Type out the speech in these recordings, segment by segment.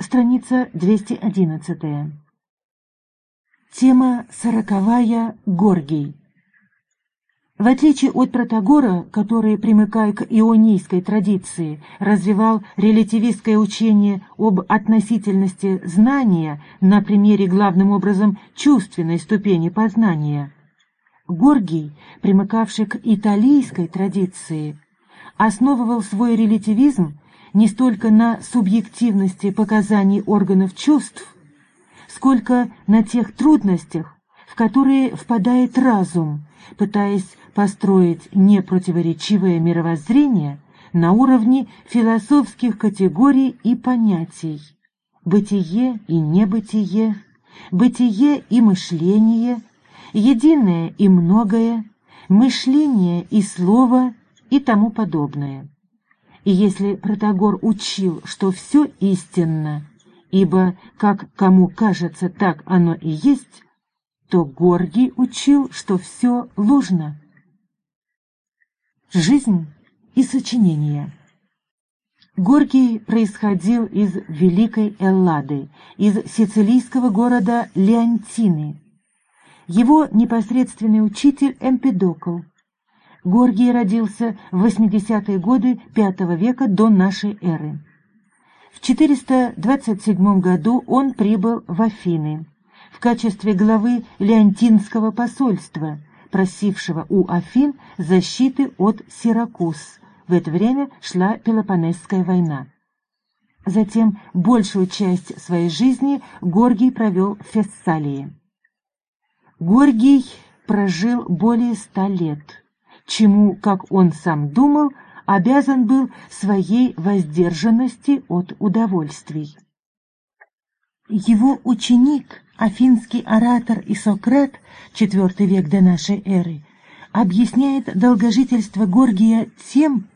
Страница 211. Тема сороковая «Горгий». В отличие от Протагора, который, примыкая к ионийской традиции, развивал релятивистское учение об относительности знания на примере главным образом чувственной ступени познания, Горгий, примыкавший к италийской традиции, основывал свой релятивизм не столько на субъективности показаний органов чувств, сколько на тех трудностях, в которые впадает разум, пытаясь построить непротиворечивое мировоззрение на уровне философских категорий и понятий «бытие» и «небытие», «бытие» и «мышление», «единое» и «многое», «мышление» и «слово» и тому подобное. И если Протагор учил, что все истинно, ибо как кому кажется, так оно и есть, то Горгий учил, что все ложно. Жизнь и сочинение. Горгий происходил из Великой Эллады, из сицилийского города Леонтины. Его непосредственный учитель Эмпедокл. Горгий родился в 80-е годы V века до нашей эры. В 427 году он прибыл в Афины в качестве главы Леонтинского посольства – просившего у Афин защиты от Сиракуз. В это время шла Пелопонесская война. Затем большую часть своей жизни Горгий провел в Фессалии. Горгий прожил более ста лет, чему, как он сам думал, обязан был своей воздержанности от удовольствий. Его ученик, афинский оратор и Сократ, IV век до нашей эры, объясняет долгожительство Горгия тем,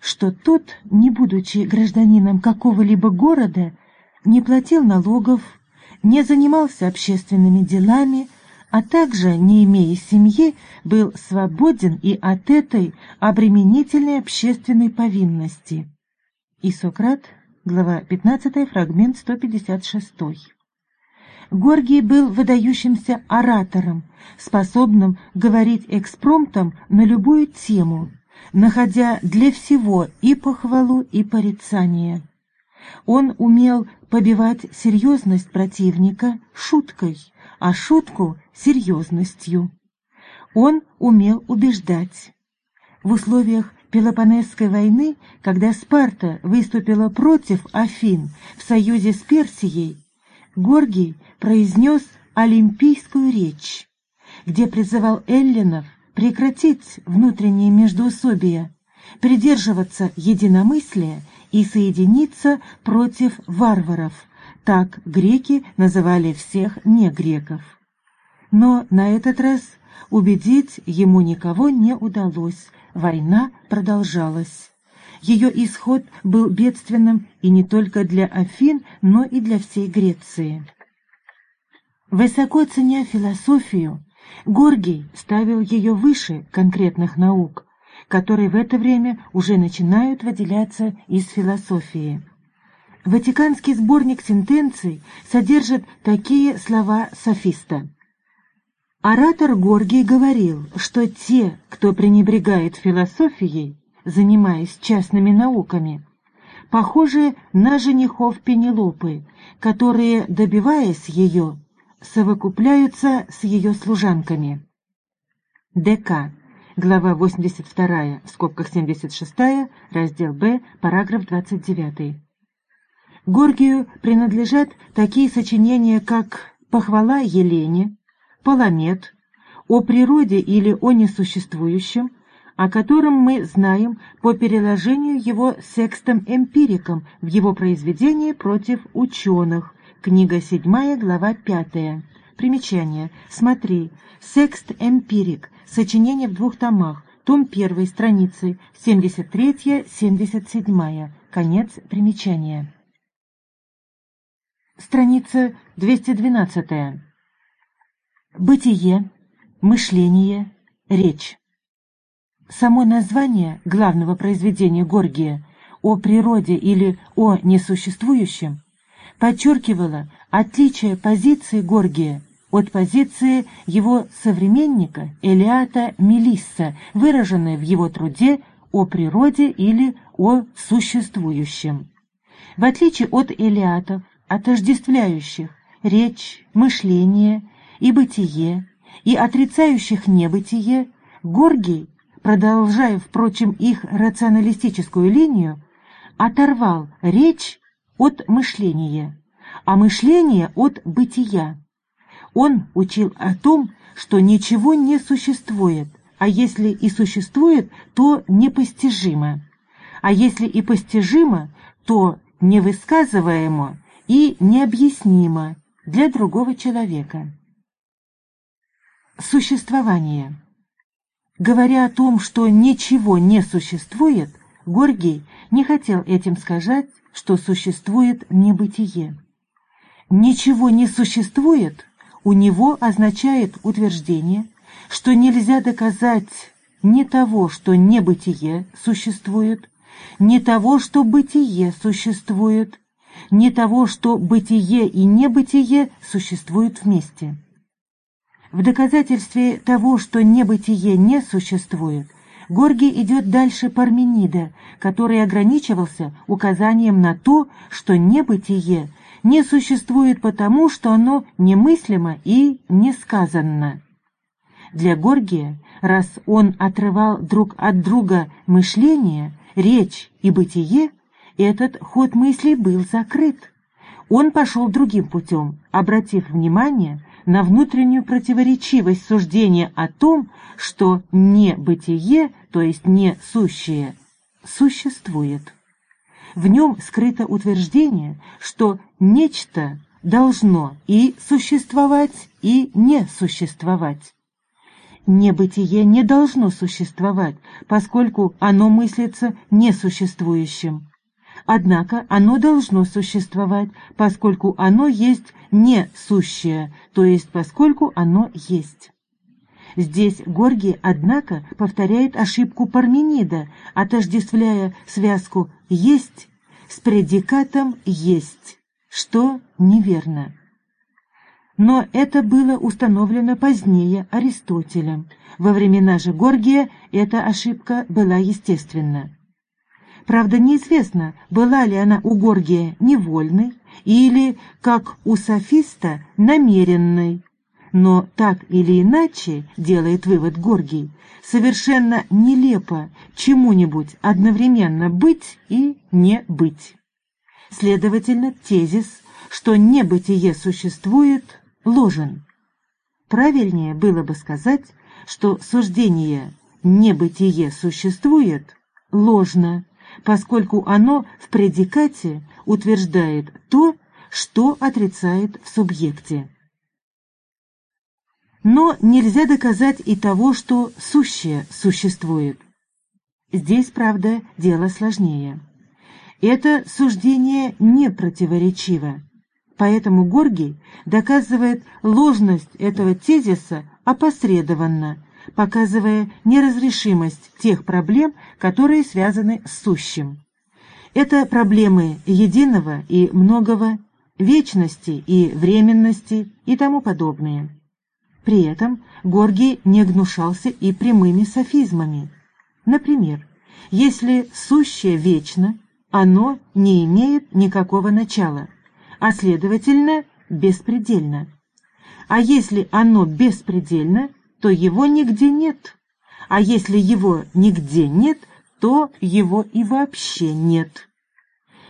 что тот, не будучи гражданином какого-либо города, не платил налогов, не занимался общественными делами, а также, не имея семьи, был свободен и от этой обременительной общественной повинности. И Сократ глава 15, фрагмент 156. Горгий был выдающимся оратором, способным говорить экспромтом на любую тему, находя для всего и похвалу, и порицание. Он умел побивать серьезность противника шуткой, а шутку — серьезностью. Он умел убеждать. В условиях Пелопонесской войны, когда Спарта выступила против Афин в союзе с Персией, Горгий произнес олимпийскую речь, где призывал эллинов прекратить внутренние междоусобия, придерживаться единомыслия и соединиться против варваров, так греки называли всех негреков. Но на этот раз убедить ему никого не удалось, Война продолжалась. Ее исход был бедственным и не только для Афин, но и для всей Греции. Высоко ценя философию, Горгий ставил ее выше конкретных наук, которые в это время уже начинают выделяться из философии. Ватиканский сборник сентенций содержит такие слова софиста. Оратор Горгий говорил, что те, кто пренебрегает философией, занимаясь частными науками, похожи на женихов Пенелопы, которые, добиваясь ее, совокупляются с ее служанками. ДК. Глава 82, в скобках 76, раздел Б, параграф 29. Горгию принадлежат такие сочинения, как «Похвала Елене», Паламет, о природе или о несуществующем, о котором мы знаем по переложению его секстом-эмпириком в его произведении против ученых, книга 7, глава 5. Примечание. Смотри. Секст-эмпирик. Сочинение в двух томах. Том 1, страницы 73-77. Конец примечания. Страница 212. Бытие, мышление, речь. Само название главного произведения Горгия о природе или о несуществующем подчеркивала отличие позиции Горгия от позиции его современника Элиата Мелисса, выраженной в его труде о природе или о существующем. В отличие от Элиатов, отождествляющих речь, мышление и бытие, и отрицающих небытие, Горгий, продолжая, впрочем, их рационалистическую линию, оторвал речь от мышления, а мышление от бытия. Он учил о том, что ничего не существует, а если и существует, то непостижимо, а если и постижимо, то невысказываемо и необъяснимо для другого человека. Существование. Говоря о том, что ничего не существует, Горгий не хотел этим сказать, что существует небытие. Ничего не существует у него означает утверждение, что нельзя доказать ни того, что небытие существует, ни того, что бытие существует, ни того, что бытие и небытие существуют вместе. В доказательстве того, что небытие не существует, Горгий идет дальше Парменида, который ограничивался указанием на то, что небытие не существует потому, что оно немыслимо и несказанно. Для Горгия, раз он отрывал друг от друга мышление, речь и бытие, этот ход мыслей был закрыт. Он пошел другим путем, обратив внимание на внутреннюю противоречивость суждения о том, что не бытие, то есть не сущее, существует. В нем скрыто утверждение, что нечто должно и существовать, и не существовать. Небытие не должно существовать, поскольку оно мыслится несуществующим. Однако оно должно существовать, поскольку оно есть несущее, то есть поскольку оно есть. Здесь Горгий, однако, повторяет ошибку Парменида, отождествляя связку «есть» с предикатом «есть», что неверно. Но это было установлено позднее Аристотелем. Во времена же Горгия эта ошибка была естественна. Правда, неизвестно, была ли она у Горгия невольной или, как у софиста, намеренной. Но так или иначе, делает вывод Горгий, совершенно нелепо чему-нибудь одновременно быть и не быть. Следовательно, тезис, что небытие существует, ложен. Правильнее было бы сказать, что суждение «небытие существует» ложно, поскольку оно в предикате утверждает то, что отрицает в субъекте. Но нельзя доказать и того, что сущее существует. Здесь, правда, дело сложнее. Это суждение не противоречиво, поэтому Горгий доказывает ложность этого тезиса опосредованно, показывая неразрешимость тех проблем, которые связаны с сущим. Это проблемы единого и многого, вечности и временности и тому подобное. При этом Горгий не гнушался и прямыми софизмами. Например, если сущее вечно, оно не имеет никакого начала, а следовательно беспредельно. А если оно беспредельно, то его нигде нет. А если его нигде нет, то его и вообще нет.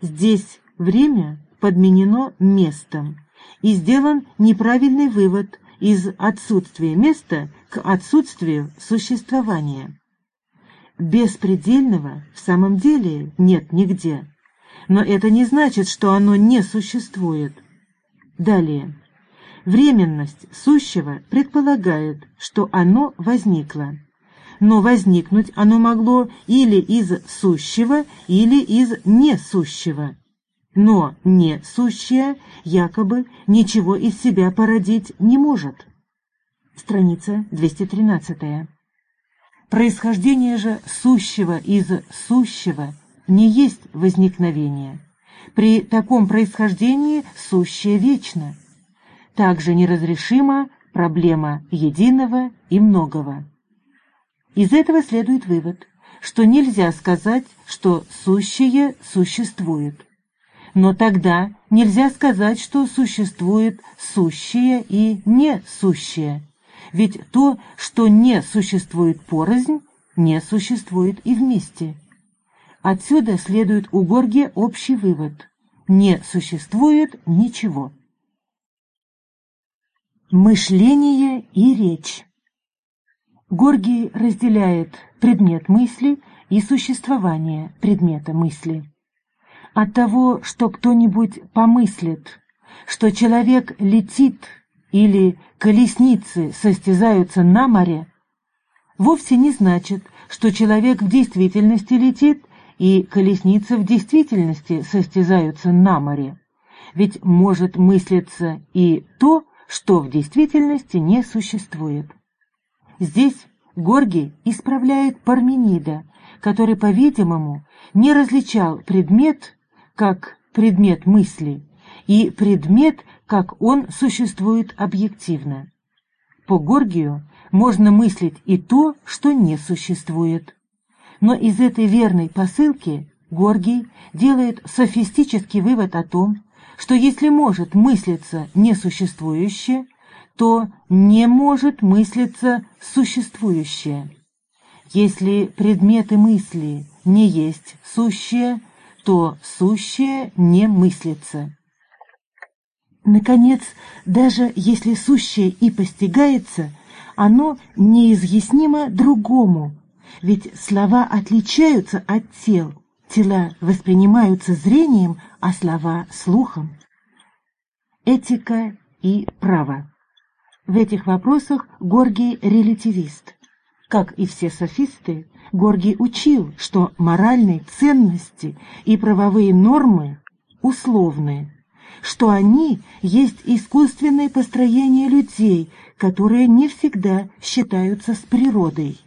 Здесь время подменено местом, и сделан неправильный вывод из отсутствия места к отсутствию существования. Беспредельного в самом деле нет нигде, но это не значит, что оно не существует. Далее. Временность сущего предполагает, что оно возникло. Но возникнуть оно могло или из сущего, или из несущего но не сущее якобы ничего из себя породить не может. Страница 213. Происхождение же сущего из сущего не есть возникновение. При таком происхождении сущее вечно. Также неразрешима проблема единого и многого. Из этого следует вывод, что нельзя сказать, что сущее существует. Но тогда нельзя сказать, что существует сущее и несущее, ведь то, что не существует порознь, не существует и вместе. Отсюда следует у Горги общий вывод – не существует ничего. Мышление и речь Горгий разделяет предмет мысли и существование предмета мысли. От того, что кто-нибудь помыслит, что человек летит или колесницы состязаются на море, вовсе не значит, что человек в действительности летит и колесницы в действительности состязаются на море. Ведь может мыслиться и то, что в действительности не существует. Здесь Горгий исправляет Парменида, который, по-видимому, не различал предмет как предмет мысли и предмет, как он существует объективно. По Горгию можно мыслить и то, что не существует. Но из этой верной посылки Горгий делает софистический вывод о том, что если может мыслиться несуществующее, то не может мыслиться существующее. Если предметы мысли не есть сущее, то сущее не мыслится. Наконец, даже если сущее и постигается, оно неизъяснимо другому, ведь слова отличаются от тел, тела воспринимаются зрением, а слова — слухом. Этика и право. В этих вопросах Горгий релятивист. Как и все софисты, Горгий учил, что моральные ценности и правовые нормы условны, что они есть искусственное построение людей, которые не всегда считаются с природой.